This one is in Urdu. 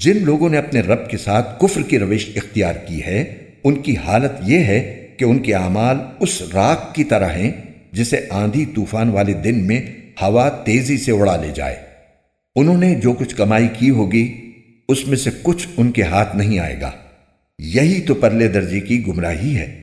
جن لوگوں نے اپنے رب کے ساتھ کفر کی روش اختیار کی ہے، ان کی حالت یہ ہے کہ ان کے اعمال اس راک کی طرح ہیں جسے آندھی طوفان والے دن میں ہوا تیزی سے اڑا لے جائے۔ انہوں نے جو کچھ کمائی کی ہوگی، اس میں سے کچھ ان کے ہاتھ نہیں آئے گا۔ یہی تو پرلے درجے کی گمراہی ہے۔